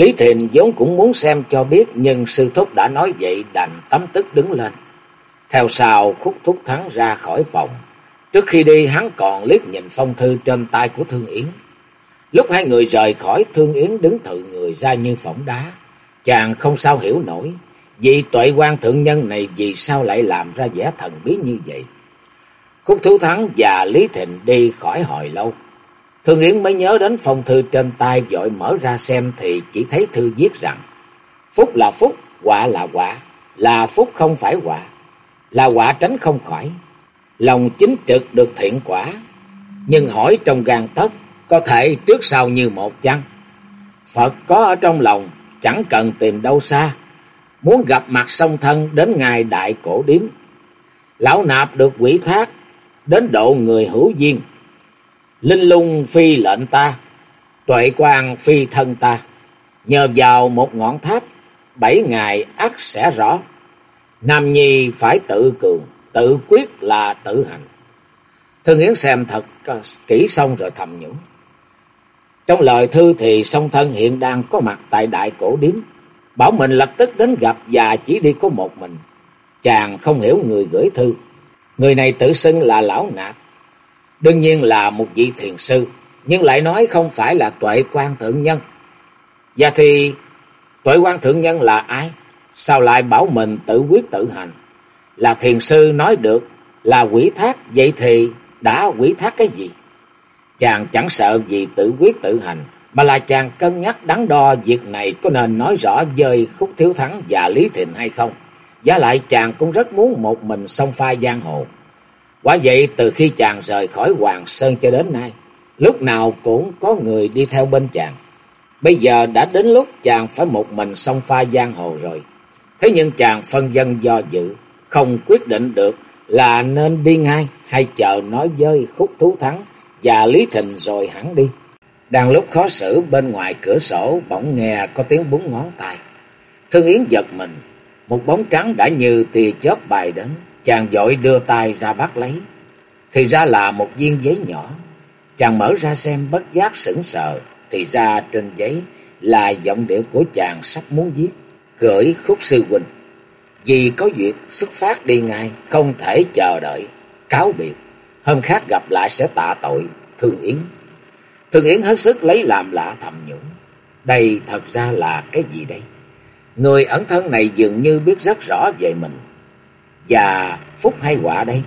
Lý Thịnh vốn cũng muốn xem cho biết, nhưng sư thúc đã nói vậy, đành tấm tức đứng lên. Theo sau, khúc thúc thắng ra khỏi phòng. Trước khi đi, hắn còn liếc nhìn phong thư trên tay của Thương Yến. Lúc hai người rời khỏi, Thương Yến đứng thự người ra như phỏng đá. Chàng không sao hiểu nổi. Vì tuệ quan thượng nhân này vì sao lại làm ra vẻ thần bí như vậy. Khúc thú thắng và Lý Thịnh đi khỏi hồi lâu thường Yến mới nhớ đến phong thư trên tay vội mở ra xem thì chỉ thấy thư viết rằng Phúc là phúc, quả là quả, là phúc không phải quả, là quả tránh không khỏi. Lòng chính trực được thiện quả, nhưng hỏi trong gan tất, có thể trước sau như một chăng. Phật có ở trong lòng, chẳng cần tìm đâu xa, muốn gặp mặt song thân đến ngài đại cổ điếm. Lão nạp được quỷ thác, đến độ người hữu duyên, Linh lung phi lệnh ta, tuệ quang phi thân ta. Nhờ vào một ngọn tháp, bảy ngày ắt sẽ rõ. Nam Nhi phải tự cường, tự quyết là tự hành. Thương Yến xem thật kỹ xong rồi thầm nhủ. Trong lời thư thì song thân hiện đang có mặt tại đại cổ điếm. Bảo mình lập tức đến gặp và chỉ đi có một mình. Chàng không hiểu người gửi thư. Người này tự xưng là lão nạp. Đương nhiên là một vị thiền sư, nhưng lại nói không phải là tuệ quan thượng nhân. Và thì tuệ quan thượng nhân là ai? Sao lại bảo mình tự quyết tự hành? Là thiền sư nói được là quỷ thác, vậy thì đã quỷ thác cái gì? Chàng chẳng sợ vì tự quyết tự hành, mà là chàng cân nhắc đắn đo việc này có nên nói rõ dời Khúc Thiếu Thắng và Lý Thịnh hay không. Giá lại chàng cũng rất muốn một mình song pha giang hồ. Quả vậy từ khi chàng rời khỏi Hoàng Sơn cho đến nay, lúc nào cũng có người đi theo bên chàng. Bây giờ đã đến lúc chàng phải một mình song pha giang hồ rồi. Thế nhưng chàng phân dân do dự, không quyết định được là nên đi ngay hay chờ nói với khúc thú thắng và Lý Thịnh rồi hẳn đi. Đang lúc khó xử bên ngoài cửa sổ bỗng nghe có tiếng búng ngón tay. Thương Yến giật mình, một bóng trắng đã như tia chớp bài đến. Chàng vội đưa tay ra bắt lấy. Thì ra là một viên giấy nhỏ. Chàng mở ra xem bất giác sững sờ. Thì ra trên giấy là giọng điệu của chàng sắp muốn viết. Gửi khúc sư huynh. Vì có việc xuất phát đi ngay, không thể chờ đợi. Cáo biệt. Hôm khác gặp lại sẽ tạ tội. Thương Yến. Thương Yến hết sức lấy làm lạ thầm nhũng. Đây thật ra là cái gì đây? Người ẩn thân này dường như biết rất rõ về mình. Và phúc hay quả đây?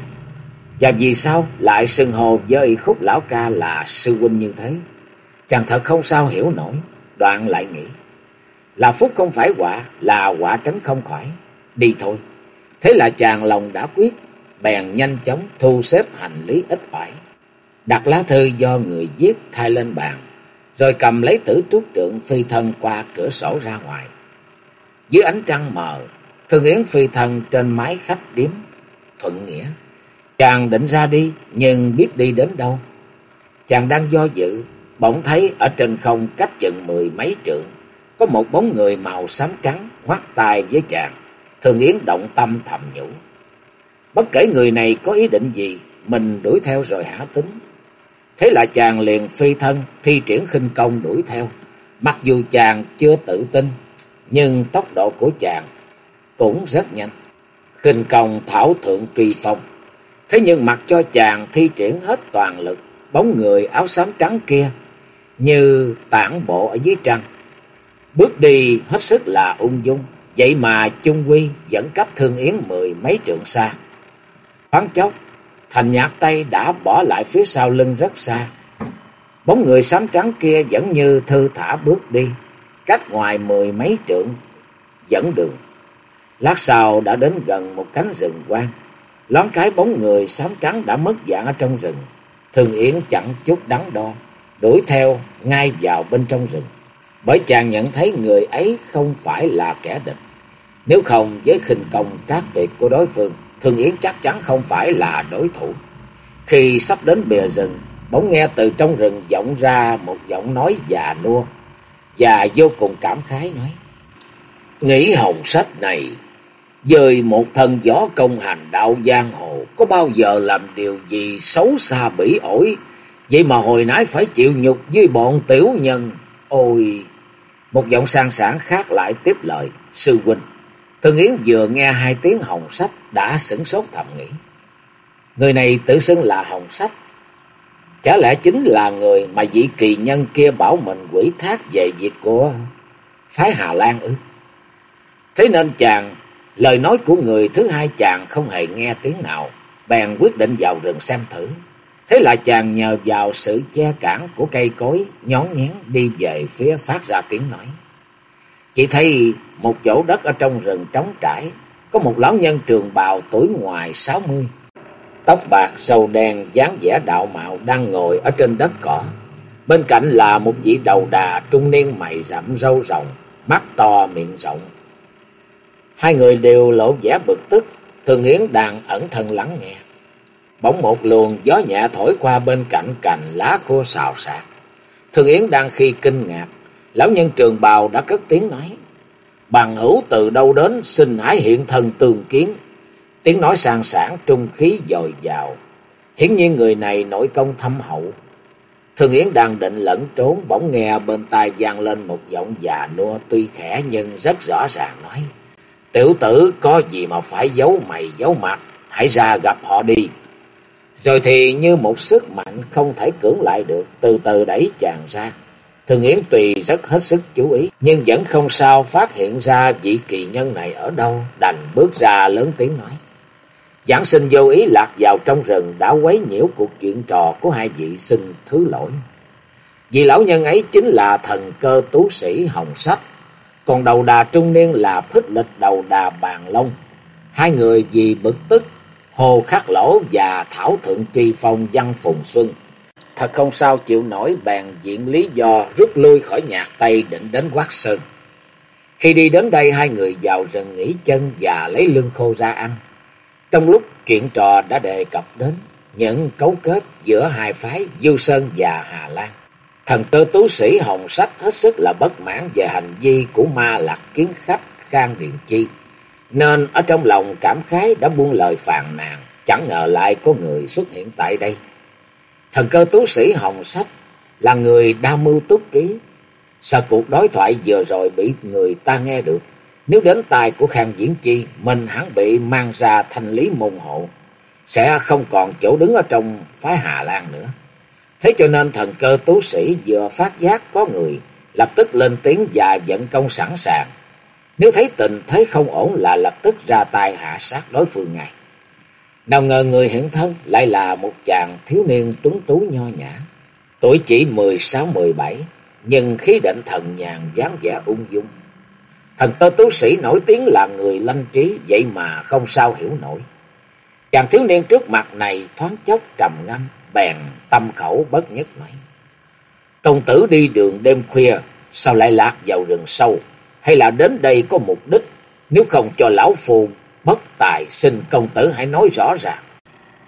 Và vì sao lại xưng hồ với khúc lão ca là sư huynh như thế? Chàng thật không sao hiểu nổi, đoạn lại nghĩ. Là phúc không phải quả, là quả tránh không khỏi. Đi thôi. Thế là chàng lòng đã quyết, bèn nhanh chóng thu xếp hành lý ít ỏi. Đặt lá thư do người viết thay lên bàn, rồi cầm lấy tử trúc trượng phi thân qua cửa sổ ra ngoài. Dưới ánh trăng mờ, thường Yến phi thần trên mái khách điếm, thuận nghĩa. Chàng định ra đi, nhưng biết đi đến đâu. Chàng đang do dự, bỗng thấy ở trên không cách chừng mười mấy trượng, có một bóng người màu xám trắng ngoắt tay với chàng. thường Yến động tâm thầm nhủ. Bất kể người này có ý định gì, mình đuổi theo rồi hả tính. Thế là chàng liền phi thân, thi triển khinh công đuổi theo. Mặc dù chàng chưa tự tin, nhưng tốc độ của chàng cũng rất nhanh. khinh công thảo thượng truy phong. Thế nhưng mặc cho chàng thi triển hết toàn lực, bóng người áo xám trắng kia như tản bộ ở dưới trăng. Bước đi hết sức là ung dung, vậy mà chung quy vẫn cách thương yến mười mấy trượng xa. Thoáng chốc, thành nhạc tay đã bỏ lại phía sau lưng rất xa. Bóng người xám trắng kia vẫn như thư thả bước đi, cách ngoài mười mấy trượng, dẫn đường. Lát sau đã đến gần một cánh rừng quang. Lón cái bóng người xám trắng đã mất dạng ở trong rừng. Thường Yến chẳng chút đắn đo, đuổi theo ngay vào bên trong rừng. Bởi chàng nhận thấy người ấy không phải là kẻ địch. Nếu không với khinh công trác tuyệt của đối phương, Thường Yến chắc chắn không phải là đối thủ. Khi sắp đến bìa rừng, bỗng nghe từ trong rừng vọng ra một giọng nói già nua và vô cùng cảm khái nói. Nghĩ hồng sách này, dời một thần gió công hành đạo giang hồ, có bao giờ làm điều gì xấu xa bỉ ổi, vậy mà hồi nãy phải chịu nhục với bọn tiểu nhân. Ôi! Một giọng sang sản khác lại tiếp lời, sư huynh. Thương Yến vừa nghe hai tiếng hồng sách đã sửng sốt thầm nghĩ. Người này tự xưng là hồng sách. Chả lẽ chính là người mà vị kỳ nhân kia bảo mình quỷ thác về việc của phái Hà Lan ư? Thế nên chàng, lời nói của người thứ hai chàng không hề nghe tiếng nào, bèn quyết định vào rừng xem thử. Thế là chàng nhờ vào sự che cản của cây cối, nhón nhén đi về phía phát ra tiếng nói. Chỉ thấy một chỗ đất ở trong rừng trống trải, có một lão nhân trường bào tuổi ngoài sáu mươi. Tóc bạc, râu đen, dáng vẻ đạo mạo đang ngồi ở trên đất cỏ. Bên cạnh là một vị đầu đà trung niên mày rậm râu rồng, mắt to miệng rộng. Hai người đều lộ vẻ bực tức, Thường Yến đang ẩn thân lắng nghe. Bỗng một luồng gió nhẹ thổi qua bên cạnh cành lá khô xào xạc. Thường Yến đang khi kinh ngạc, lão nhân trường bào đã cất tiếng nói. Bằng hữu từ đâu đến xin hãy hiện thân tường kiến. Tiếng nói sàng sản trung khí dồi dào. Hiển nhiên người này nội công thâm hậu. Thường Yến đang định lẫn trốn bỗng nghe bên tai vang lên một giọng già nua tuy khẽ nhưng rất rõ ràng nói. Tiểu tử có gì mà phải giấu mày giấu mặt, hãy ra gặp họ đi. Rồi thì như một sức mạnh không thể cưỡng lại được, từ từ đẩy chàng ra. Thường Yến tùy rất hết sức chú ý, nhưng vẫn không sao phát hiện ra vị kỳ nhân này ở đâu, đành bước ra lớn tiếng nói. Giảng sinh vô ý lạc vào trong rừng đã quấy nhiễu cuộc chuyện trò của hai vị xin thứ lỗi. Vì lão nhân ấy chính là thần cơ tú sĩ Hồng Sách, còn đầu đà trung niên là phích lịch đầu đà bàn long. Hai người vì bực tức, hồ khắc lỗ và thảo thượng truy phong văn phùng xuân. Thật không sao chịu nổi bàn diện lý do rút lui khỏi nhạc Tây định đến Quát Sơn. Khi đi đến đây hai người vào rừng nghỉ chân và lấy lương khô ra ăn. Trong lúc chuyện trò đã đề cập đến những cấu kết giữa hai phái Du Sơn và Hà Lan. Thần cơ tú sĩ Hồng Sách hết sức là bất mãn về hành vi của ma lạc kiến khách Khang Điện Chi. Nên ở trong lòng cảm khái đã buông lời phàn nàn, chẳng ngờ lại có người xuất hiện tại đây. Thần cơ tú sĩ Hồng Sách là người đa mưu túc trí. Sợ cuộc đối thoại vừa rồi bị người ta nghe được. Nếu đến tai của Khang Diễn Chi, mình hẳn bị mang ra thanh lý môn hộ. Sẽ không còn chỗ đứng ở trong phái Hà Lan nữa. Thế cho nên thần cơ tú sĩ vừa phát giác có người, lập tức lên tiếng và dẫn công sẵn sàng. Nếu thấy tình thấy không ổn là lập tức ra tay hạ sát đối phương ngay. Nào ngờ người hiện thân lại là một chàng thiếu niên tuấn tú nho nhã. Tuổi chỉ mười sáu mười bảy nhưng khí định thần nhàn dáng vẻ ung dung. Thần cơ tú sĩ nổi tiếng là người lanh trí, vậy mà không sao hiểu nổi. Chàng thiếu niên trước mặt này thoáng chốc trầm ngâm, bèn tâm khẩu bất nhất nói. Công tử đi đường đêm khuya, sao lại lạc vào rừng sâu? Hay là đến đây có mục đích? Nếu không cho lão phù bất tài, xin công tử hãy nói rõ ràng.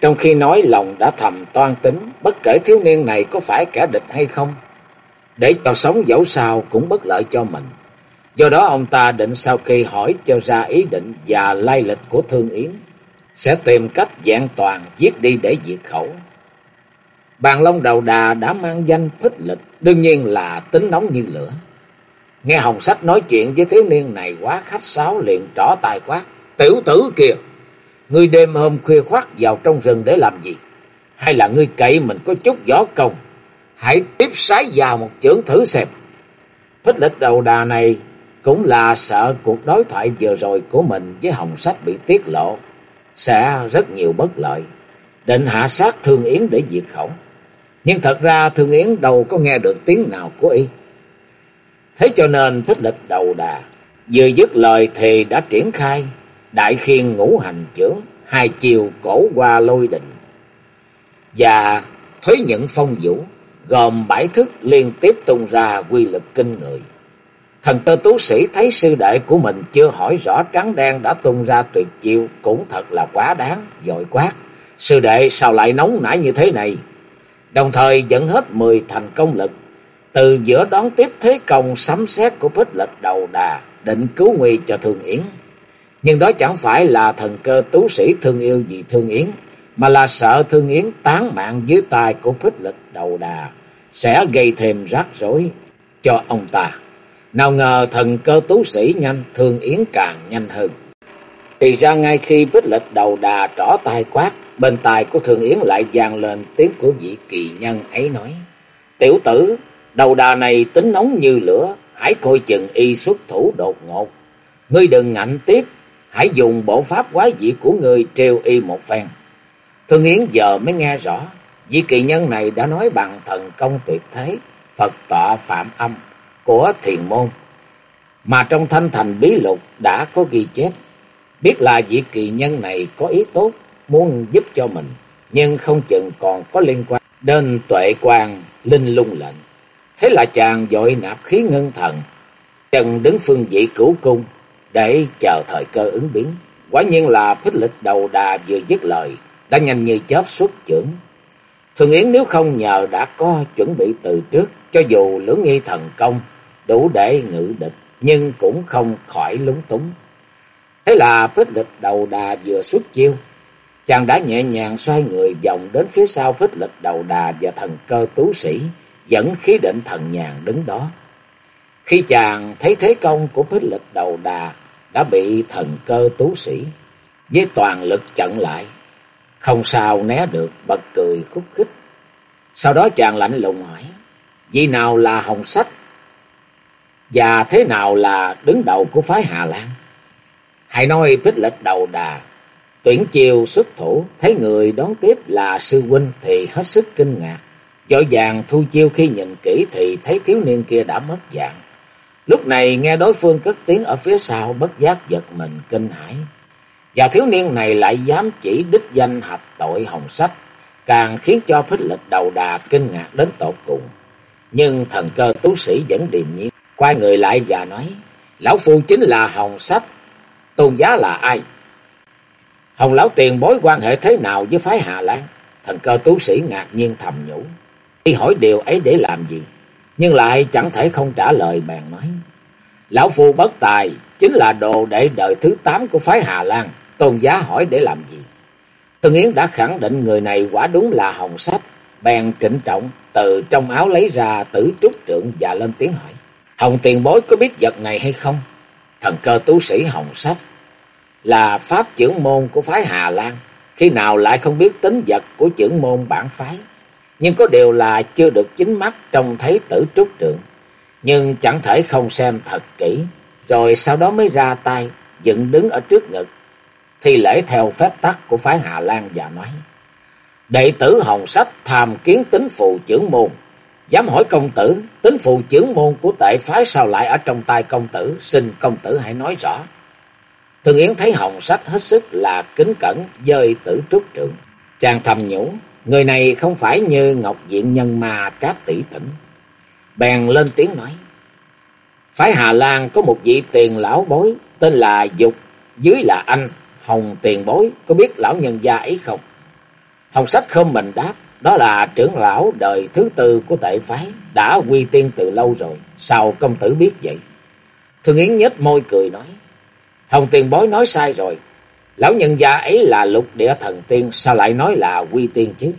Trong khi nói lòng đã thầm toan tính, bất kể thiếu niên này có phải kẻ địch hay không. Để cho sống dẫu sao cũng bất lợi cho mình. Do đó ông ta định sau khi hỏi cho ra ý định và lai lịch của Thương Yến, sẽ tìm cách dạng toàn giết đi để diệt khẩu. Bàn Long Đầu Đà đã mang danh Thích lịch, đương nhiên là tính nóng như lửa. Nghe Hồng Sách nói chuyện với thiếu niên này quá khách sáo liền trỏ tài quát. Tiểu tử kìa, ngươi đêm hôm khuya khoát vào trong rừng để làm gì? Hay là ngươi cậy mình có chút võ công? Hãy tiếp sái vào một chưởng thử xem. Thích lịch đầu đà này cũng là sợ cuộc đối thoại vừa rồi của mình với Hồng Sách bị tiết lộ. Sẽ rất nhiều bất lợi. Định hạ sát Thương Yến để diệt khổng. Nhưng thật ra Thương Yến đâu có nghe được tiếng nào của y. Thế cho nên thích lịch đầu đà, vừa dứt lời thì đã triển khai, đại khiên ngũ hành trưởng, hai chiều cổ qua lôi định. Và thuế nhận phong vũ, gồm bảy thức liên tiếp tung ra quy lực kinh người. Thần cơ tú sĩ thấy sư đệ của mình chưa hỏi rõ trắng đen đã tung ra tuyệt chiêu cũng thật là quá đáng, dội quát. Sư đệ sao lại nóng nảy như thế này? Đồng thời dẫn hết mười thành công lực. Từ giữa đón tiếp thế công sấm sét của phích Lật đầu đà, định cứu nguy cho Thương Yến. Nhưng đó chẳng phải là thần cơ tú sĩ thương yêu vì Thương Yến, mà là sợ Thương Yến tán mạng dưới tay của phích Lật đầu đà, sẽ gây thêm rắc rối cho ông ta. Nào ngờ thần cơ tú sĩ nhanh, Thương Yến càng nhanh hơn. Thì ra ngay khi bích lịch đầu đà trỏ tay quát, bên tai của thường Yến lại vang lên tiếng của vị kỳ nhân ấy nói. Tiểu tử, đầu đà này tính nóng như lửa, hãy coi chừng y xuất thủ đột ngột. Ngươi đừng ngạnh tiếp, hãy dùng bộ pháp quái dị của ngươi treo y một phen. thường Yến giờ mới nghe rõ, vị kỳ nhân này đã nói bằng thần công tuyệt thế, Phật tọa phạm âm của thiền môn. Mà trong thanh thành bí lục đã có ghi chép, biết là vị kỳ nhân này có ý tốt, muốn giúp cho mình, nhưng không chừng còn có liên quan đến tuệ quan linh lung lệnh. Thế là chàng dội nạp khí ngân thần, chân đứng phương vị cửu cung để chờ thời cơ ứng biến. Quả nhiên là phích lịch đầu đà vừa dứt lời, đã nhanh như chớp xuất trưởng. Thường Yến nếu không nhờ đã có chuẩn bị từ trước, cho dù lưỡng nghi thần công đủ để ngự địch, nhưng cũng không khỏi lúng túng. Thế là phích lịch đầu đà vừa xuất chiêu, chàng đã nhẹ nhàng xoay người vòng đến phía sau phích lịch đầu đà và thần cơ tú sĩ, dẫn khí định thần nhàn đứng đó. Khi chàng thấy thế công của phích lịch đầu đà đã bị thần cơ tú sĩ với toàn lực chặn lại, không sao né được bật cười khúc khích. Sau đó chàng lạnh lùng hỏi, vì nào là hồng sách và thế nào là đứng đầu của phái Hà Lan? Hãy nói phích lịch đầu đà, tuyển chiều xuất thủ, thấy người đón tiếp là sư huynh thì hết sức kinh ngạc. Dội vàng thu chiêu khi nhìn kỹ thì thấy thiếu niên kia đã mất dạng. Lúc này nghe đối phương cất tiếng ở phía sau bất giác giật mình kinh hãi. Và thiếu niên này lại dám chỉ đích danh hạch tội hồng sách, càng khiến cho phích lịch đầu đà kinh ngạc đến tột cùng. Nhưng thần cơ tú sĩ vẫn điềm nhiên, quay người lại và nói, Lão Phu chính là hồng sách, tôn giá là ai? Hồng Lão tiền bối quan hệ thế nào với phái Hà Lan? Thần cơ tú sĩ ngạc nhiên thầm nhủ. Y hỏi điều ấy để làm gì? Nhưng lại chẳng thể không trả lời bèn nói. Lão Phu bất tài chính là đồ đệ đời thứ tám của phái Hà Lan. Tôn giá hỏi để làm gì? Thương Yến đã khẳng định người này quả đúng là hồng sách. Bèn trịnh trọng, từ trong áo lấy ra tử trúc trượng và lên tiếng hỏi. Hồng tiền bối có biết vật này hay không? Thần cơ tú sĩ hồng sách là pháp trưởng môn của phái Hà Lan. Khi nào lại không biết tính vật của trưởng môn bản phái. Nhưng có điều là chưa được chính mắt trông thấy tử trúc trượng. Nhưng chẳng thể không xem thật kỹ. Rồi sau đó mới ra tay, dựng đứng ở trước ngực. Thi lễ theo phép tắc của phái Hà Lan và nói. Đệ tử Hồng Sách tham kiến tính phụ trưởng môn. Dám hỏi công tử, tính phụ trưởng môn của tệ phái sao lại ở trong tay công tử? Xin công tử hãy nói rõ. Thường Yến thấy Hồng Sách hết sức là kính cẩn, dơi tử trúc trượng. Chàng thầm nhủ, người này không phải như Ngọc Diện Nhân mà Trác tỷ tỉnh. Bèn lên tiếng nói. Phái Hà Lan có một vị tiền lão bối, tên là Dục, dưới là anh, Hồng tiền bối, có biết lão nhân gia ấy không? Hồng Sách không mình đáp, đó là trưởng lão đời thứ tư của tệ phái, đã quy tiên từ lâu rồi, sao công tử biết vậy? Thương Yến nhếch môi cười nói, Hồng tiền bối nói sai rồi, lão nhân gia ấy là lục địa thần tiên, sao lại nói là quy tiên chứ?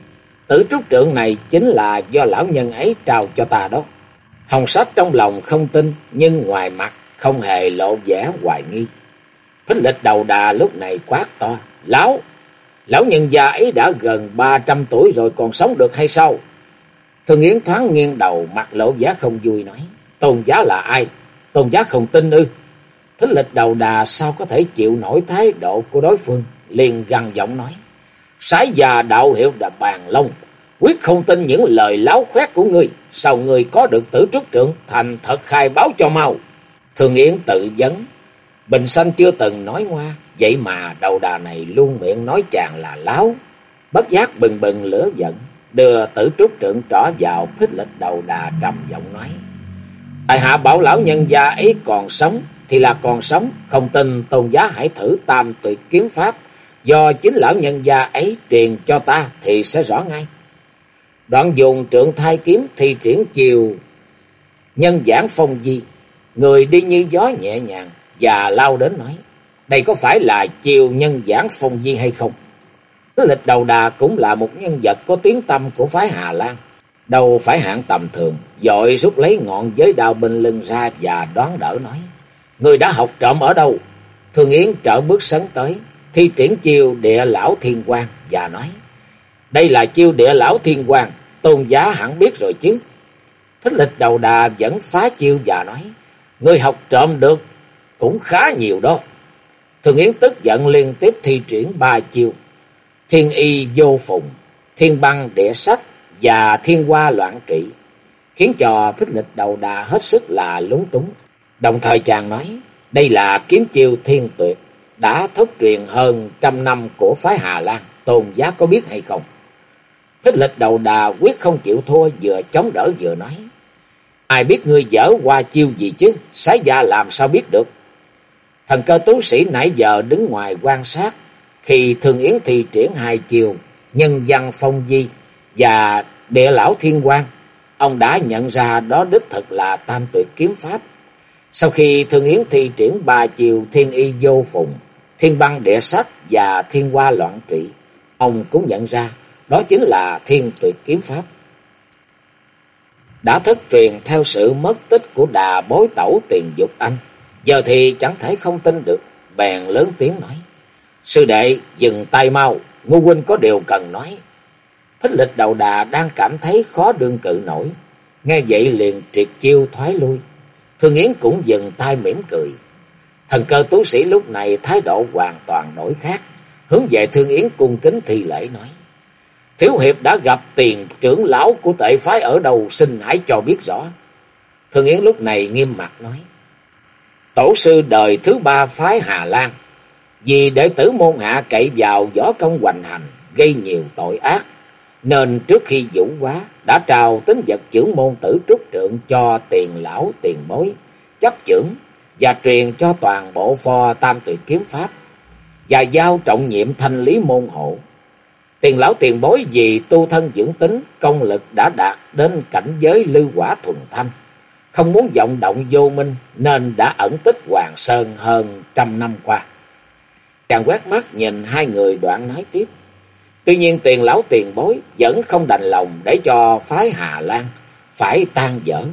Tử trúc trượng này chính là do lão nhân ấy trao cho ta đó. Hồng sách trong lòng không tin, nhưng ngoài mặt không hề lộ vẻ hoài nghi. Phích lịch đầu đà lúc này quát to, lão, lão nhân già ấy đã gần ba trăm tuổi rồi còn sống được hay sao? Thường Yến thoáng nghiêng đầu mặt lộ giá không vui nói, tôn giá là ai? Tôn giá không tin ư? Thích lịch đầu đà sao có thể chịu nổi thái độ của đối phương, liền gằn giọng nói. Sái già đạo hiệu là bàn long, quyết không tin những lời láo khoét của ngươi, sao ngươi có được tử trúc trưởng thành thật khai báo cho mau. Thường Yến tự vấn, Bình Xanh chưa từng nói ngoa, vậy mà đầu đà này luôn miệng nói chàng là láo. Bất giác bừng bừng lửa giận, đưa tử trúc trượng trỏ vào phích lịch đầu đà trầm giọng nói. Tại hạ bảo lão nhân gia ấy còn sống thì là còn sống, không tin tôn giá hãy thử tam tuyệt kiếm pháp do chính lão nhân gia ấy truyền cho ta thì sẽ rõ ngay. Đoạn dùng trượng thai kiếm thì triển chiều nhân giảng phong di, người đi như gió nhẹ nhàng và lao đến nói, đây có phải là chiều nhân giảng phong di hay không? Lịch đầu đà cũng là một nhân vật có tiếng tâm của phái Hà Lan, đâu phải hạng tầm thường, dội rút lấy ngọn giới đao bên lưng ra và đoán đỡ nói, người đã học trộm ở đâu? Thường Yến trở bước sấn tới, thi triển chiêu địa lão thiên quang và nói, đây là chiêu địa lão thiên quang, tôn giá hẳn biết rồi chứ. Thích lịch đầu đà vẫn phá chiêu và nói, người học trộm được cũng khá nhiều đó. Thường Yến tức giận liên tiếp thi triển ba chiêu, thiên y vô phùng, thiên băng địa sách và thiên hoa loạn trị, khiến cho thích lịch đầu đà hết sức là lúng túng. Đồng thời chàng nói, đây là kiếm chiêu thiên tuyệt, đã thất truyền hơn trăm năm của phái Hà Lan, tôn giá có biết hay không? Thích lịch đầu đà quyết không chịu thua, vừa chống đỡ vừa nói. Ai biết ngươi dở qua chiêu gì chứ, sái gia làm sao biết được. Thần cơ tú sĩ nãy giờ đứng ngoài quan sát, khi Thường Yến thi triển hai chiều, nhân văn phong di và địa lão thiên quan, ông đã nhận ra đó đích thực là tam tuyệt kiếm pháp. Sau khi Thường Yến thi triển ba chiều thiên y vô phụng, thiên băng địa sách và thiên hoa loạn trị, ông cũng nhận ra đó chính là thiên tuyệt kiếm pháp. Đã thất truyền theo sự mất tích của đà bối tẩu tiền dục anh, giờ thì chẳng thể không tin được, bèn lớn tiếng nói. Sư đệ, dừng tay mau, Ngô huynh có điều cần nói. Phích lịch đầu đà đang cảm thấy khó đương cự nổi. Nghe vậy liền triệt chiêu thoái lui. Thương Yến cũng dừng tay mỉm cười. Thần cơ tú sĩ lúc này thái độ hoàn toàn đổi khác. Hướng về Thương Yến cung kính thi lễ nói. Thiếu hiệp đã gặp tiền trưởng lão của tệ phái ở đâu xin hãy cho biết rõ. Thương Yến lúc này nghiêm mặt nói. Tổ sư đời thứ ba phái Hà Lan vì đệ tử môn hạ cậy vào võ công hoành hành, gây nhiều tội ác, nên trước khi vũ quá đã trao tính vật chữ môn tử trúc trượng cho tiền lão tiền bối, chấp trưởng và truyền cho toàn bộ pho tam tuyệt kiếm pháp và giao trọng nhiệm thanh lý môn hộ. Tiền lão tiền bối vì tu thân dưỡng tính, công lực đã đạt đến cảnh giới lưu quả thuần thanh, không muốn vọng động vô minh nên đã ẩn tích Hoàng Sơn hơn trăm năm qua. Chàng quét mắt nhìn hai người đoạn nói tiếp. Tuy nhiên tiền lão tiền bối vẫn không đành lòng để cho phái Hà Lan phải tan dở.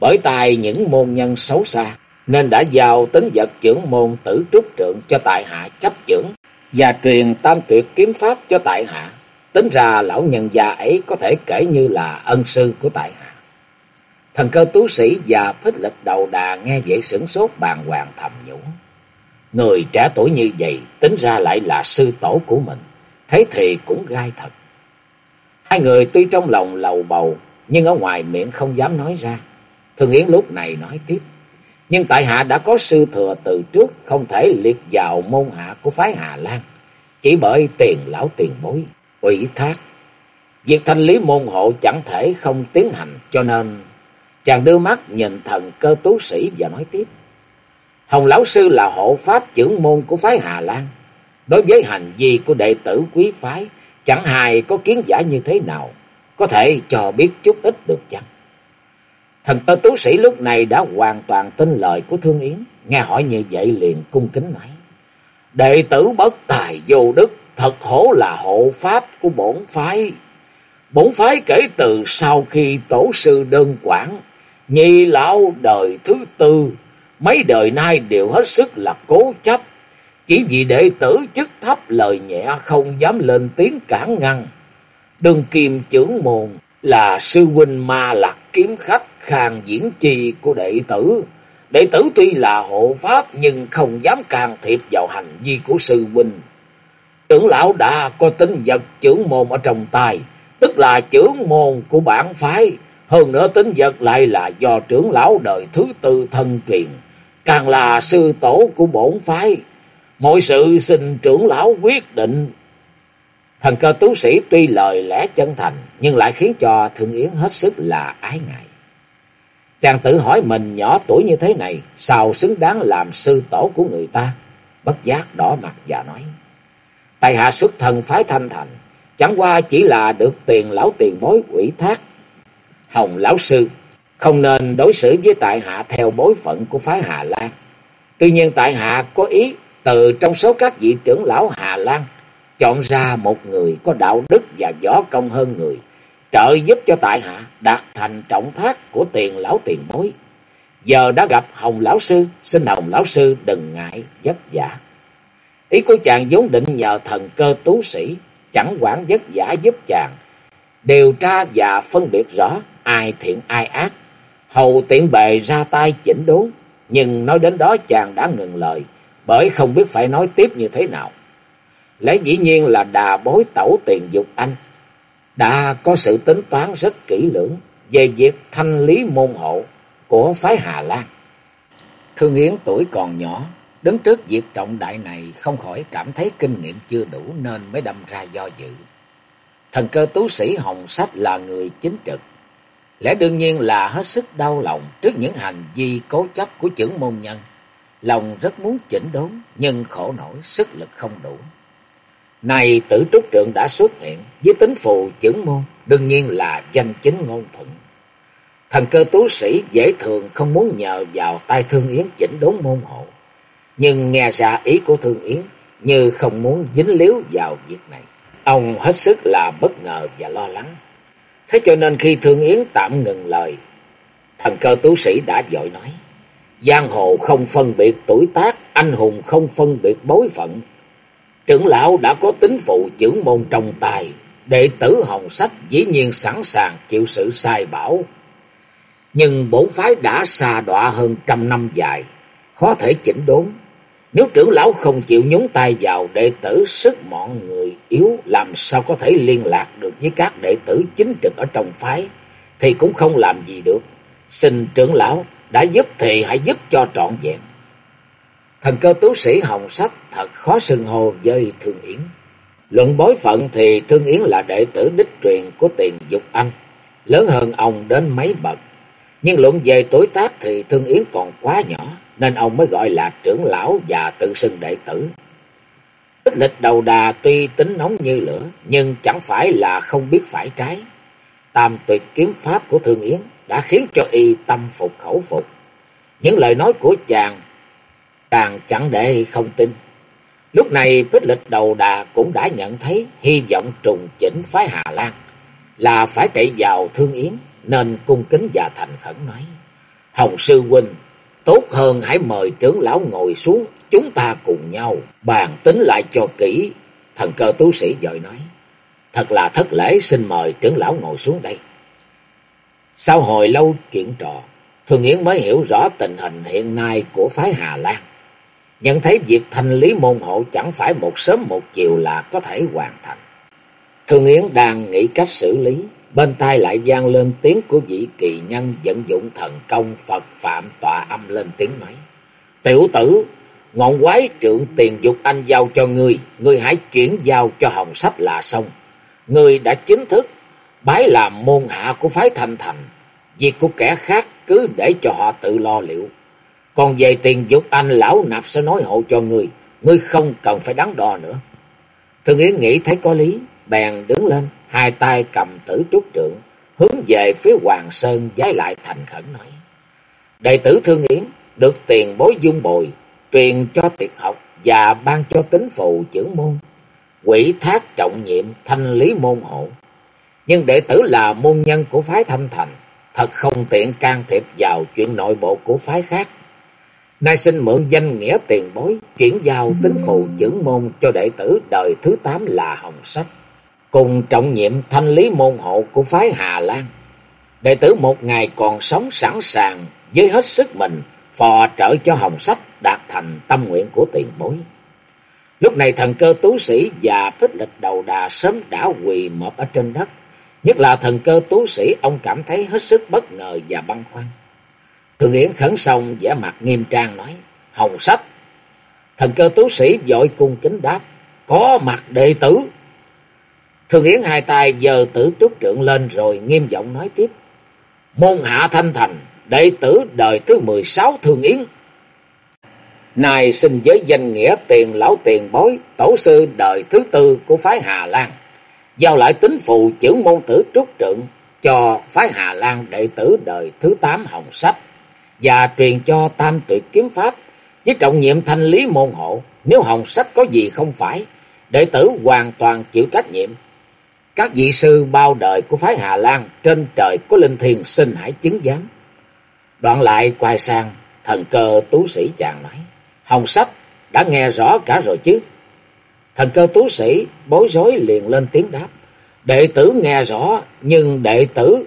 Bởi tài những môn nhân xấu xa nên đã giao tính vật trưởng môn tử trúc trượng cho tại hạ chấp trưởng và truyền tam tuyệt kiếm pháp cho tại hạ. Tính ra lão nhân già ấy có thể kể như là ân sư của tại hạ. Thần cơ tú sĩ và phích lực đầu đà nghe vậy sửng sốt bàn hoàng thầm nhủ. Người trẻ tuổi như vậy tính ra lại là sư tổ của mình. Thế thì cũng gai thật. Hai người tuy trong lòng lầu bầu nhưng ở ngoài miệng không dám nói ra. Thường Yến lúc này nói tiếp. Nhưng tại hạ đã có sư thừa từ trước không thể liệt vào môn hạ của phái Hà Lan. Chỉ bởi tiền lão tiền bối, ủy thác. Việc thanh lý môn hộ chẳng thể không tiến hành cho nên chàng đưa mắt nhìn thần cơ tú sĩ và nói tiếp. Hồng Lão Sư là hộ pháp trưởng môn của phái Hà Lan. Đối với hành vi của đệ tử quý phái, chẳng hài có kiến giả như thế nào, có thể cho biết chút ít được chăng? Thần cơ tú sĩ lúc này đã hoàn toàn tin lời của Thương Yến, nghe hỏi như vậy liền cung kính nói. Đệ tử bất tài vô đức, thật hổ là hộ pháp của bổn phái. Bổn phái kể từ sau khi tổ sư đơn quản, nhị lão đời thứ tư, mấy đời nay đều hết sức là cố chấp, chỉ vì đệ tử chức thấp lời nhẹ không dám lên tiếng cản ngăn. Đường kim trưởng môn là sư huynh ma lạc kiếm khách khang diễn trì của đệ tử. Đệ tử tuy là hộ pháp nhưng không dám can thiệp vào hành vi của sư huynh. Trưởng lão đã có tính vật trưởng môn ở trong tay, tức là trưởng môn của bản phái. Hơn nữa tính vật lại là do trưởng lão đời thứ tư thân truyền càng là sư tổ của bổn phái. Mọi sự xin trưởng lão quyết định. Thần cơ tú sĩ tuy lời lẽ chân thành, nhưng lại khiến cho Thương Yến hết sức là ái ngại. Chàng tự hỏi mình nhỏ tuổi như thế này, sao xứng đáng làm sư tổ của người ta? Bất giác đỏ mặt và nói. tại hạ xuất thần phái thanh thành, chẳng qua chỉ là được tiền lão tiền bối quỷ thác. Hồng lão sư, không nên đối xử với tại hạ theo bối phận của phái Hà Lan. Tuy nhiên tại hạ có ý từ trong số các vị trưởng lão Hà Lan chọn ra một người có đạo đức và võ công hơn người, trợ giúp cho tại hạ đạt thành trọng thác của tiền lão tiền bối. Giờ đã gặp Hồng lão sư, xin Hồng lão sư đừng ngại vất vả. Ý của chàng vốn định nhờ thần cơ tú sĩ, chẳng quản vất vả giúp chàng, điều tra và phân biệt rõ ai thiện ai ác, hầu tiện bề ra tay chỉnh đốn. Nhưng nói đến đó chàng đã ngừng lời, bởi không biết phải nói tiếp như thế nào. Lẽ dĩ nhiên là đà bối tẩu tiền dục anh, đã có sự tính toán rất kỹ lưỡng về việc thanh lý môn hộ của phái Hà Lan. Thương Yến tuổi còn nhỏ, đứng trước việc trọng đại này không khỏi cảm thấy kinh nghiệm chưa đủ nên mới đâm ra do dự. Thần cơ tú sĩ Hồng Sách là người chính trực, lẽ đương nhiên là hết sức đau lòng trước những hành vi cố chấp của trưởng môn nhân. Lòng rất muốn chỉnh đốn, nhưng khổ nổi sức lực không đủ. Này tử trúc trượng đã xuất hiện với tính phù trưởng môn, đương nhiên là danh chính ngôn thuận. Thần cơ tú sĩ dễ thường không muốn nhờ vào tay Thương Yến chỉnh đốn môn hộ. Nhưng nghe ra ý của Thương Yến như không muốn dính líu vào việc này. Ông hết sức là bất ngờ và lo lắng. Thế cho nên khi Thương Yến tạm ngừng lời, thần cơ tú sĩ đã dội nói. Giang hồ không phân biệt tuổi tác, anh hùng không phân biệt bối phận. Trưởng lão đã có tính phụ trưởng môn trong tài, đệ tử hồng sách dĩ nhiên sẵn sàng chịu sự sai bảo. Nhưng bổn phái đã xa đọa hơn trăm năm dài, khó thể chỉnh đốn. Nếu trưởng lão không chịu nhúng tay vào đệ tử sức mọn người yếu làm sao có thể liên lạc được với các đệ tử chính trực ở trong phái, thì cũng không làm gì được. Xin trưởng lão đã giúp thì hãy giúp cho trọn vẹn. Thần cơ tú sĩ Hồng Sách thật khó sừng hồ với Thương Yến. Luận bối phận thì Thương Yến là đệ tử đích truyền của tiền dục anh, lớn hơn ông đến mấy bậc. Nhưng luận về tuổi tác thì Thương Yến còn quá nhỏ, nên ông mới gọi là trưởng lão và tự xưng đệ tử. Tích lịch đầu đà tuy tính nóng như lửa, nhưng chẳng phải là không biết phải trái. Tam tuyệt kiếm pháp của Thương Yến đã khiến cho y tâm phục khẩu phục. Những lời nói của chàng chàng chẳng để không tin. Lúc này Bích Lịch đầu đà cũng đã nhận thấy hy vọng trùng chỉnh phái Hà Lan là phải chạy vào Thương Yến nên cung kính và thành khẩn nói. Hồng Sư Huynh, tốt hơn hãy mời trưởng lão ngồi xuống, chúng ta cùng nhau bàn tính lại cho kỹ. Thần cơ tú sĩ dội nói, thật là thất lễ xin mời trưởng lão ngồi xuống đây. Sau hồi lâu chuyện trò, thường Yến mới hiểu rõ tình hình hiện nay của phái Hà Lan. Nhận thấy việc thành lý môn hộ chẳng phải một sớm một chiều là có thể hoàn thành. thường Yến đang nghĩ cách xử lý, bên tai lại vang lên tiếng của vị kỳ nhân vận dụng thần công Phật Phạm tọa âm lên tiếng nói. Tiểu tử, ngọn quái trượng tiền dục anh giao cho ngươi, ngươi hãy chuyển giao cho hồng sách là xong. Ngươi đã chính thức bái làm môn hạ của phái thanh thành, việc của kẻ khác cứ để cho họ tự lo liệu. Còn về tiền dục anh lão nạp sẽ nói hộ cho ngươi, ngươi không cần phải đắn đo nữa. Thương Yến nghĩ thấy có lý, bèn đứng lên, hai tay cầm tử trúc trượng, hướng về phía Hoàng Sơn giái lại thành khẩn nói. Đệ tử Thương Yến được tiền bối dung bồi, truyền cho tiệt học và ban cho tính phụ chữ môn, quỷ thác trọng nhiệm thanh lý môn hộ. Nhưng đệ tử là môn nhân của phái thanh thành, thật không tiện can thiệp vào chuyện nội bộ của phái khác. Nay xin mượn danh nghĩa tiền bối, chuyển giao tính phụ chữ môn cho đệ tử đời thứ tám là Hồng Sách, cùng trọng nhiệm thanh lý môn hộ của phái Hà Lan. Đệ tử một ngày còn sống sẵn sàng với hết sức mình phò trợ cho Hồng Sách đạt thành tâm nguyện của tiền bối. Lúc này thần cơ tú sĩ và phích lịch đầu đà sớm đã quỳ mọp ở trên đất. Nhất là thần cơ tú sĩ ông cảm thấy hết sức bất ngờ và băn khoăn. Thường Yến khẩn xong vẻ mặt nghiêm trang nói, Hồng sách. Thần cơ tú sĩ dội cung kính đáp, có mặt đệ tử. Thường Yến hai tay giờ tử trúc trượng lên rồi nghiêm giọng nói tiếp. Môn hạ thanh thành, đệ tử đời thứ 16 Thường Yến. Này xin với danh nghĩa tiền lão tiền bối, tổ sư đời thứ tư của phái Hà Lan. Giao lại tính phụ chữ môn tử trúc trượng cho phái Hà Lan đệ tử đời thứ tám Hồng Sách. Và truyền cho tam tuyệt kiếm pháp với trọng nhiệm thanh lý môn hộ. Nếu Hồng Sách có gì không phải, đệ tử hoàn toàn chịu trách nhiệm. Các vị sư bao đời của phái Hà Lan trên trời có linh thiền xin hãy chứng giám. Đoạn lại quay sang thần cơ tú sĩ chàng nói. Hồng sách đã nghe rõ cả rồi chứ. Thần cơ tú sĩ bối rối liền lên tiếng đáp. Đệ tử nghe rõ nhưng đệ tử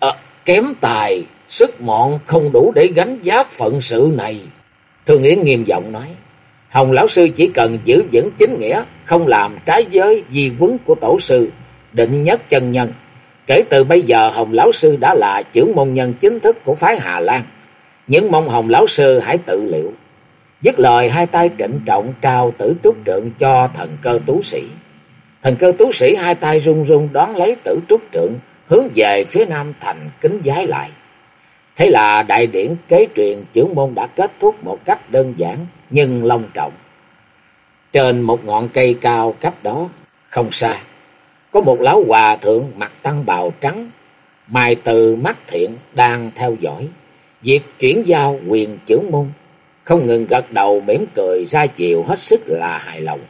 à, kém tài, sức mọn không đủ để gánh giác phận sự này. Thương Yến nghiêm giọng nói. Hồng lão sư chỉ cần giữ vững chính nghĩa, không làm trái giới di quấn của tổ sư, định nhất chân nhân. Kể từ bây giờ Hồng lão sư đã là trưởng môn nhân chính thức của phái Hà Lan. những mong Hồng lão sư hãy tự liệu. Dứt lời hai tay trịnh trọng trao tử trúc trượng cho thần cơ tú sĩ. Thần cơ tú sĩ hai tay run run đón lấy tử trúc trượng, hướng về phía nam thành kính giái lại. Thế là đại điển kế truyền trưởng môn đã kết thúc một cách đơn giản nhưng long trọng. Trên một ngọn cây cao cách đó, không xa, có một lão hòa thượng mặc tăng bào trắng, mài từ mắt thiện đang theo dõi. Việc chuyển giao quyền trưởng môn không ngừng gật đầu mỉm cười ra chiều hết sức là hài lòng.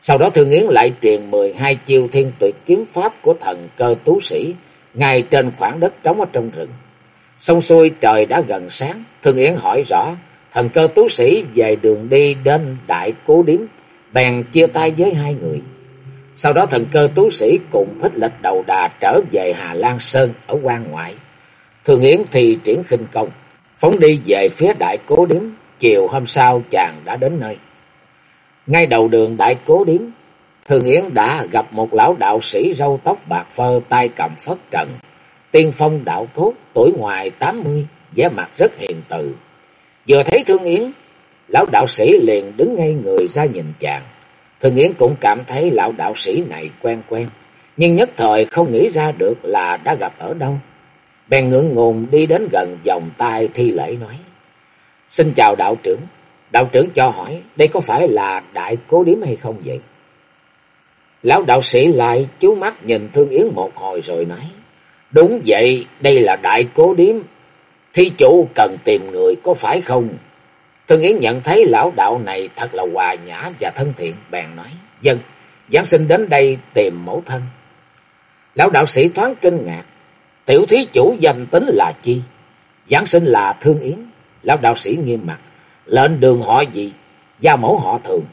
Sau đó Thương Yến lại truyền 12 chiêu thiên tuyệt kiếm pháp của thần cơ tú sĩ ngay trên khoảng đất trống ở trong rừng. Xong xuôi trời đã gần sáng, Thương Yến hỏi rõ thần cơ tú sĩ về đường đi đến đại cố điếm, bèn chia tay với hai người. Sau đó thần cơ tú sĩ cùng phích lệch đầu đà trở về Hà Lan Sơn ở quan ngoại. thường Yến thì triển khinh công, phóng đi về phía đại cố điếm, chiều hôm sau chàng đã đến nơi. Ngay đầu đường đại cố điếm, Thường Yến đã gặp một lão đạo sĩ râu tóc bạc phơ tay cầm phất trần. Tiên phong đạo cốt, tuổi ngoài tám mươi, vẻ mặt rất hiền từ. Vừa thấy Thương Yến, lão đạo sĩ liền đứng ngay người ra nhìn chàng. Thương Yến cũng cảm thấy lão đạo sĩ này quen quen, nhưng nhất thời không nghĩ ra được là đã gặp ở đâu. Bèn ngưỡng ngùng đi đến gần vòng tay thi lễ nói. Xin chào đạo trưởng. Đạo trưởng cho hỏi, đây có phải là đại cố điếm hay không vậy? Lão đạo sĩ lại chú mắt nhìn Thương Yến một hồi rồi nói. Đúng vậy, đây là đại cố điếm. Thi chủ cần tìm người có phải không? Thương Yến nhận thấy lão đạo này thật là hòa nhã và thân thiện, bèn nói. Dân, Giáng sinh đến đây tìm mẫu thân. Lão đạo sĩ thoáng kinh ngạc. Tiểu thí chủ danh tính là chi? Giáng sinh là Thương Yến. Lão đạo sĩ nghiêm mặt. Lên đường họ gì? Gia mẫu họ thường.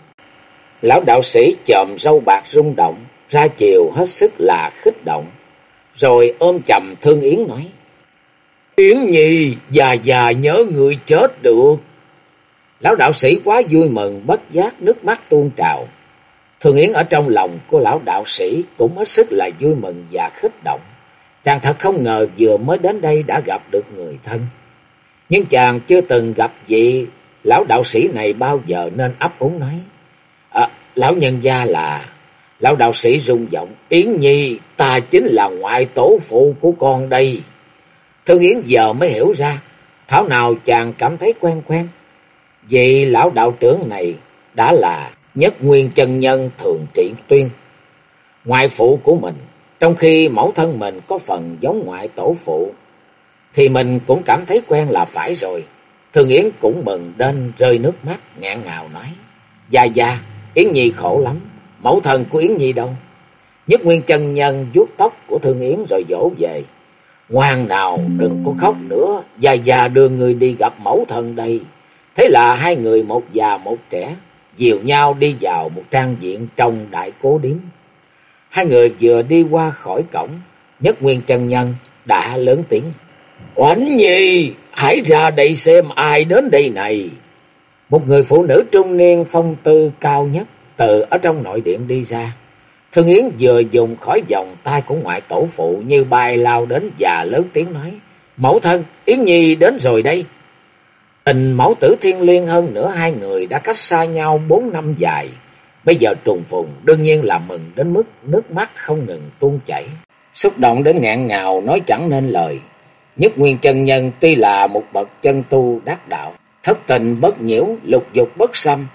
Lão đạo sĩ chòm râu bạc rung động, ra chiều hết sức là khích động. Rồi ôm chầm Thương Yến nói. Yến Nhi, già già nhớ người chết được. Lão đạo sĩ quá vui mừng, bất giác nước mắt tuôn trào. thường Yến ở trong lòng của lão đạo sĩ cũng hết sức là vui mừng và khích động. Chàng thật không ngờ vừa mới đến đây đã gặp được người thân. Nhưng chàng chưa từng gặp vị lão đạo sĩ này bao giờ nên ấp úng nói. À, lão nhân gia là... Lão đạo sĩ rung giọng. Yến Nhi, ta chính là ngoại tổ phụ của con đây. Thương Yến giờ mới hiểu ra. Thảo nào chàng cảm thấy quen quen. Vì lão đạo trưởng này đã là nhất nguyên chân nhân thường trị tuyên. Ngoại phụ của mình, trong khi mẫu thân mình có phần giống ngoại tổ phụ, thì mình cũng cảm thấy quen là phải rồi. Thường Yến cũng mừng đến rơi nước mắt, ngạn ngào nói. Dạ dạ, Yến Nhi khổ lắm, mẫu thân của Yến Nhi đâu? Nhất Nguyên chân nhân vuốt tóc của Thương Yến rồi dỗ về. Ngoan nào, đừng có khóc nữa, già già đưa người đi gặp mẫu thân đây. Thế là hai người một già một trẻ, dìu nhau đi vào một trang diện trong đại cố điếm. Hai người vừa đi qua khỏi cổng, Nhất Nguyên chân nhân đã lớn tiếng. Oánh Nhi, hãy ra đây xem ai đến đây này. Một người phụ nữ trung niên phong tư cao nhất từ ở trong nội điện đi ra. Thương Yến vừa dùng khỏi vòng tay của ngoại tổ phụ như bay lao đến và lớn tiếng nói. Mẫu thân, Yến Nhi đến rồi đây. Tình mẫu tử thiên liên hơn nữa hai người đã cách xa nhau bốn năm dài. Bây giờ trùng phùng đương nhiên là mừng đến mức nước mắt không ngừng tuôn chảy. Xúc động đến ngạn ngào nói chẳng nên lời. Nhất Nguyên chân nhân tuy là một bậc chân tu đắc đạo, thất tình bất nhiễu, lục dục bất xâm,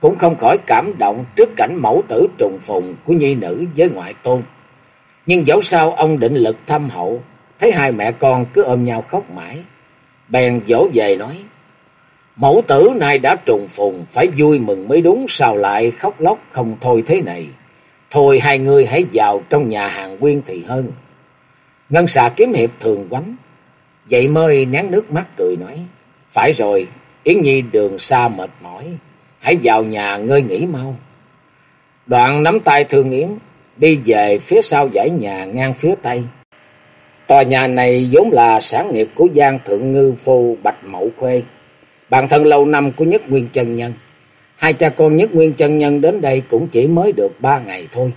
cũng không khỏi cảm động trước cảnh mẫu tử trùng phùng của nhi nữ với ngoại tôn. Nhưng dẫu sao ông định lực thâm hậu, thấy hai mẹ con cứ ôm nhau khóc mãi. Bèn dỗ về nói, mẫu tử nay đã trùng phùng, phải vui mừng mới đúng, sao lại khóc lóc không thôi thế này. Thôi hai người hãy vào trong nhà hàng quyên thì hơn. Ngân xà kiếm hiệp thường quánh, vậy mới nén nước mắt cười nói, phải rồi, Yến Nhi đường xa mệt mỏi, hãy vào nhà ngơi nghỉ mau. Đoạn nắm tay Thương Yến, đi về phía sau dãy nhà ngang phía tây. Tòa nhà này vốn là sản nghiệp của Giang Thượng Ngư Phu Bạch Mậu Khuê, bản thân lâu năm của Nhất Nguyên Chân Nhân. Hai cha con Nhất Nguyên Chân Nhân đến đây cũng chỉ mới được ba ngày thôi.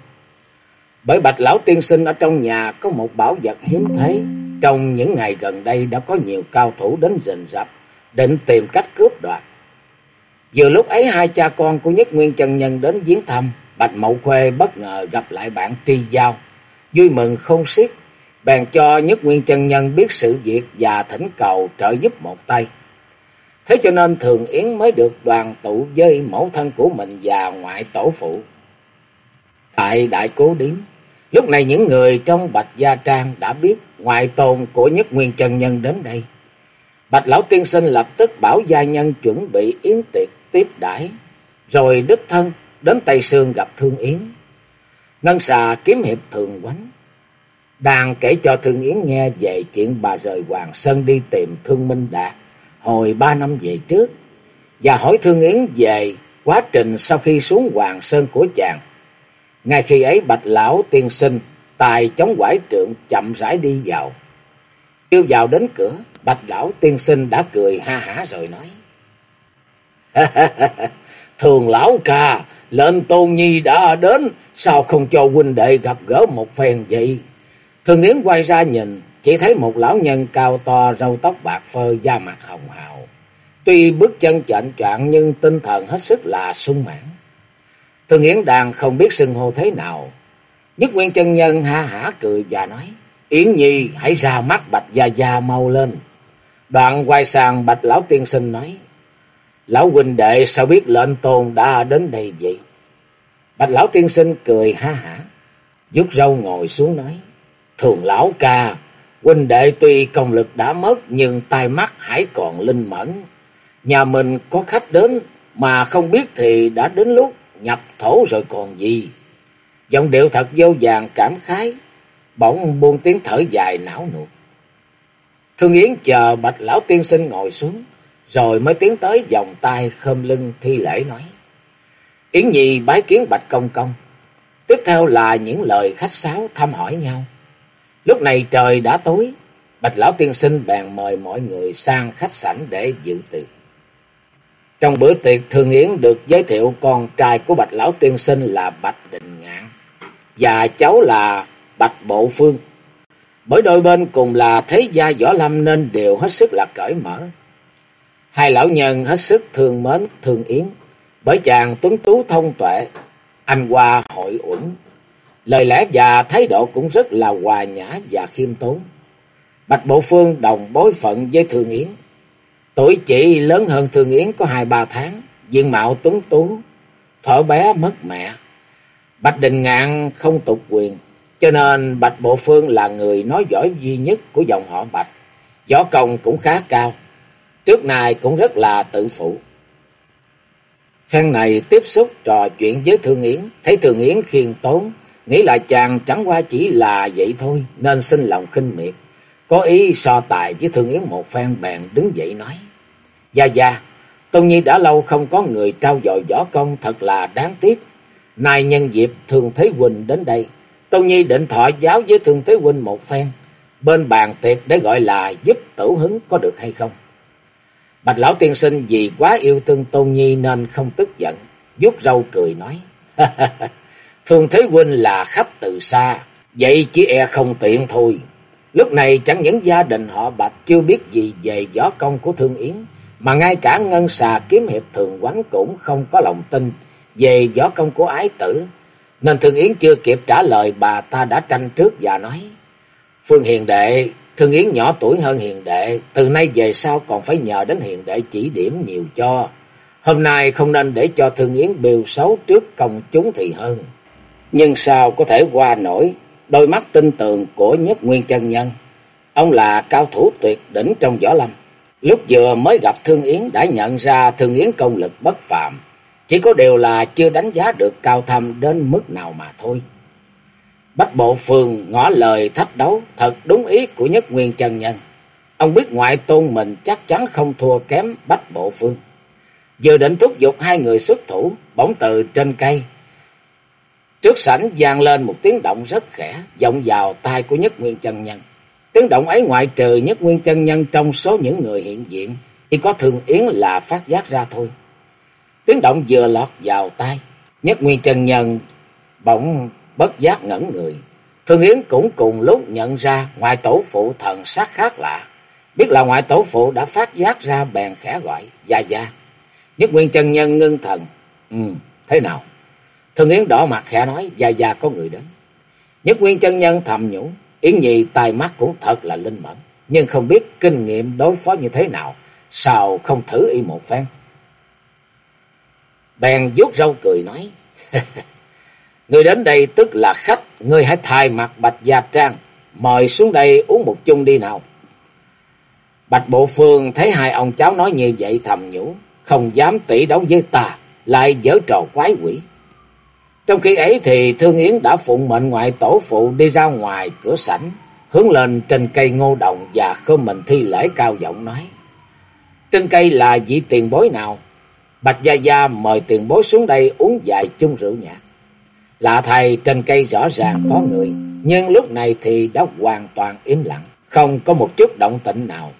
Bởi Bạch Lão Tiên Sinh ở trong nhà có một bảo vật hiếm thấy. Trong những ngày gần đây đã có nhiều cao thủ đến rình rập, định tìm cách cướp đoạt. Vừa lúc ấy hai cha con của Nhất Nguyên Chân Nhân đến viếng thăm, Bạch Mậu Khuê bất ngờ gặp lại bạn tri giao, vui mừng không xiết, bèn cho Nhất Nguyên Chân Nhân biết sự việc và thỉnh cầu trợ giúp một tay. Thế cho nên Thường Yến mới được đoàn tụ với mẫu thân của mình và ngoại tổ phụ. Tại Đại Cố Điếm, lúc này những người trong Bạch Gia Trang đã biết ngoại tôn của Nhất Nguyên Chân Nhân đến đây. Bạch Lão Tiên Sinh lập tức bảo gia nhân chuẩn bị yến tiệc tiếp đãi rồi đích thân đến Tây Sương gặp Thương Yến. Ngân xà kiếm hiệp thường quánh. Đang kể cho Thương Yến nghe về chuyện bà rời Hoàng Sơn đi tìm Thương Minh Đạt hồi ba năm về trước. Và hỏi Thương Yến về quá trình sau khi xuống Hoàng Sơn của chàng. Ngay khi ấy Bạch Lão tiên sinh tài chống quải trượng chậm rãi đi vào. Chưa vào đến cửa, Bạch Lão tiên sinh đã cười ha hả rồi nói. Thường lão ca, lệnh tôn nhi đã đến, sao không cho huynh đệ gặp gỡ một phen vậy? Thường Yến quay ra nhìn, chỉ thấy một lão nhân cao to, râu tóc bạc phơ, da mặt hồng hào. Tuy bước chân chệnh choạng nhưng tinh thần hết sức là sung mãn. Thường Yến đàn không biết xưng hô thế nào. Nhất Nguyên chân nhân ha hả cười và nói, Yến Nhi hãy ra mắt Bạch Gia Gia mau lên. Đoạn quay sang Bạch Lão Tiên Sinh nói, Lão huynh đệ sao biết lệnh tôn đã đến đây vậy? Bạch lão tiên sinh cười ha hả, dứt râu ngồi xuống nói, Thường lão ca, huynh đệ tuy công lực đã mất nhưng tai mắt hãy còn linh mẫn. Nhà mình có khách đến mà không biết thì đã đến lúc nhập thổ rồi còn gì. Giọng điệu thật vô vàng cảm khái, bỗng buông tiếng thở dài não nuột. Thương Yến chờ bạch lão tiên sinh ngồi xuống, rồi mới tiến tới vòng tay khom lưng thi lễ nói. Yến Nhi bái kiến Bạch Công Công. Tiếp theo là những lời khách sáo thăm hỏi nhau. Lúc này trời đã tối, Bạch Lão Tiên Sinh bèn mời mọi người sang khách sảnh để dự tiệc. Trong bữa tiệc Thường Yến được giới thiệu con trai của Bạch Lão Tiên Sinh là Bạch Định Ngạn và cháu là Bạch Bộ Phương. Bởi đôi bên cùng là thế gia võ lâm nên đều hết sức là cởi mở. Hai lão nhân hết sức thương mến thường Yến, bởi chàng tuấn tú thông tuệ, anh qua hội uẩn. Lời lẽ và thái độ cũng rất là hòa nhã và khiêm tốn. Bạch Bộ Phương đồng bối phận với thường Yến. Tuổi chị lớn hơn thường Yến có hai ba tháng, diện mạo tuấn tú, thở bé mất mẹ. Bạch Đình Ngạn không tục quyền, cho nên Bạch Bộ Phương là người nói giỏi duy nhất của dòng họ Bạch. Võ công cũng khá cao, trước nay cũng rất là tự phụ. Phen này tiếp xúc trò chuyện với thường Yến, thấy thường Yến khiên tốn, nghĩ là chàng chẳng qua chỉ là vậy thôi, nên xin lòng khinh miệt. Có ý so tài với Thương Yến một phen bèn đứng dậy nói. Gia Gia, Tôn Nhi đã lâu không có người trao dồi võ công thật là đáng tiếc. Nay nhân dịp Thường Thế Quỳnh đến đây, Tôn Nhi định thọ giáo với Thường Thế Quỳnh một phen, bên bàn tiệc để gọi là giúp tử hứng có được hay không? Bạch lão tiên sinh vì quá yêu thương Tôn Nhi nên không tức giận, vuốt râu cười nói. Thường Thế Huynh là khách từ xa, vậy chỉ e không tiện thôi. Lúc này chẳng những gia đình họ Bạch chưa biết gì về võ công của Thương Yến, mà ngay cả ngân xà kiếm hiệp thường quánh cũng không có lòng tin về võ công của ái tử, nên Thương Yến chưa kịp trả lời bà ta đã tranh trước và nói. Phương Hiền Đệ, Thương Yến nhỏ tuổi hơn Hiền Đệ, từ nay về sau còn phải nhờ đến Hiền Đệ chỉ điểm nhiều cho. Hôm nay không nên để cho Thương Yến biểu xấu trước công chúng thì hơn. Nhưng sao có thể qua nổi đôi mắt tinh tường của nhất nguyên chân nhân. Ông là cao thủ tuyệt đỉnh trong võ lâm. Lúc vừa mới gặp Thương Yến đã nhận ra Thương Yến công lực bất phạm. Chỉ có điều là chưa đánh giá được cao thâm đến mức nào mà thôi. Bách Bộ Phương ngỏ lời thách đấu thật đúng ý của nhất nguyên chân nhân. Ông biết ngoại tôn mình chắc chắn không thua kém Bách Bộ Phương. Vừa định thúc giục hai người xuất thủ, bỗng từ trên cây. Trước sảnh vang lên một tiếng động rất khẽ, vọng vào tai của nhất nguyên chân nhân. Tiếng động ấy ngoại trừ nhất nguyên chân nhân trong số những người hiện diện, chỉ có thường yến là phát giác ra thôi. Tiếng động vừa lọt vào tai, nhất nguyên chân nhân bỗng bất giác ngẩn người. Thương Yến cũng cùng lúc nhận ra ngoại tổ phụ thần sắc khác lạ. Biết là ngoại tổ phụ đã phát giác ra bèn khẽ gọi, Gia Gia. Nhất Nguyên chân nhân ngưng thần, Ừ, thế nào? Thương Yến đỏ mặt khẽ nói, già già có người đến. Nhất Nguyên chân nhân thầm nhủ, Yến Nhi tài mắt cũng thật là linh mẫn, nhưng không biết kinh nghiệm đối phó như thế nào, sao không thử y một phen. Bèn vuốt râu cười nói, Người đến đây tức là khách, người hãy thay mặt bạch gia trang, mời xuống đây uống một chung đi nào. Bạch Bộ Phương thấy hai ông cháu nói như vậy thầm nhủ, không dám tỷ đấu với ta, lại dở trò quái quỷ. Trong khi ấy thì Thương Yến đã phụng mệnh ngoại tổ phụ đi ra ngoài cửa sảnh, hướng lên trên cây ngô đồng và khom mình thi lễ cao giọng nói. Trên cây là vị tiền bối nào? Bạch Gia Gia mời tiền bối xuống đây uống vài chung rượu nhạt. Lạ thầy trên cây rõ ràng có người, nhưng lúc này thì đã hoàn toàn im lặng, không có một chút động tĩnh nào.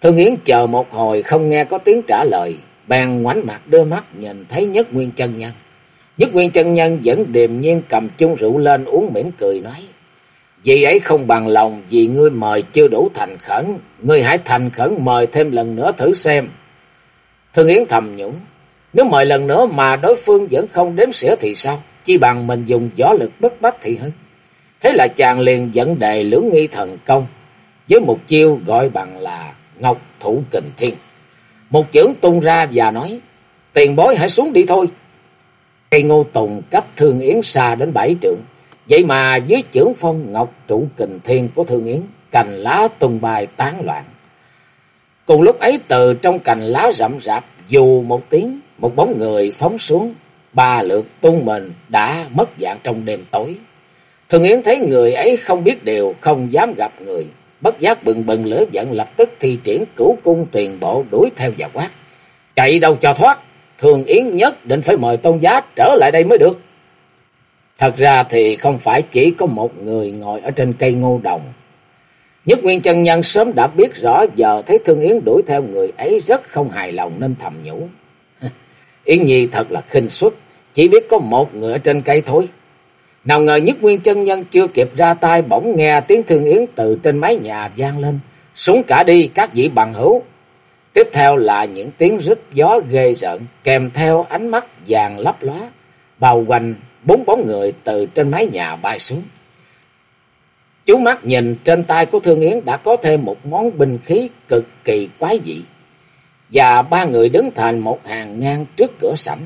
Thương Yến chờ một hồi không nghe có tiếng trả lời, bèn ngoảnh mặt đưa mắt nhìn thấy Nhất Nguyên chân nhân. Nhất Nguyên chân nhân vẫn điềm nhiên cầm chung rượu lên uống mỉm cười nói. Vì ấy không bằng lòng vì ngươi mời chưa đủ thành khẩn, ngươi hãy thành khẩn mời thêm lần nữa thử xem. Thương Yến thầm nhũng, nếu mời lần nữa mà đối phương vẫn không đếm xỉa thì sao? chỉ bằng mình dùng gió lực bất bách thì hơn. Thế là chàng liền dẫn đề lưỡng nghi thần công, với một chiêu gọi bằng là Ngọc Thủ Kình Thiên. Một chưởng tung ra và nói, tiền bối hãy xuống đi thôi. Cây ngô tùng cách Thương Yến xa đến bảy trượng, vậy mà dưới chưởng phong Ngọc Trụ Kình Thiên của Thương Yến, cành lá tung bài tán loạn. Cùng lúc ấy từ trong cành lá rậm rạp, dù một tiếng, một bóng người phóng xuống, ba lượt tung mình đã mất dạng trong đêm tối. Thường Yến thấy người ấy không biết điều, không dám gặp người. Bất giác bừng bừng lửa giận lập tức thi triển cửu cung tuyền bộ đuổi theo và quát. Chạy đâu cho thoát, Thường Yến nhất định phải mời tôn giá trở lại đây mới được. Thật ra thì không phải chỉ có một người ngồi ở trên cây ngô đồng. Nhất Nguyên chân Nhân sớm đã biết rõ giờ thấy Thương Yến đuổi theo người ấy rất không hài lòng nên thầm nhủ. Yến Nhi thật là khinh suất, chỉ biết có một người ở trên cây thôi. Nào ngờ nhất nguyên chân nhân chưa kịp ra tay bỗng nghe tiếng thương yến từ trên mái nhà vang lên. Xuống cả đi các vị bằng hữu. Tiếp theo là những tiếng rít gió ghê rợn kèm theo ánh mắt vàng lấp lóa. Bao quanh bốn bóng người từ trên mái nhà bay xuống. Chú mắt nhìn trên tay của Thương Yến đã có thêm một món binh khí cực kỳ quái dị. Và ba người đứng thành một hàng ngang trước cửa sảnh.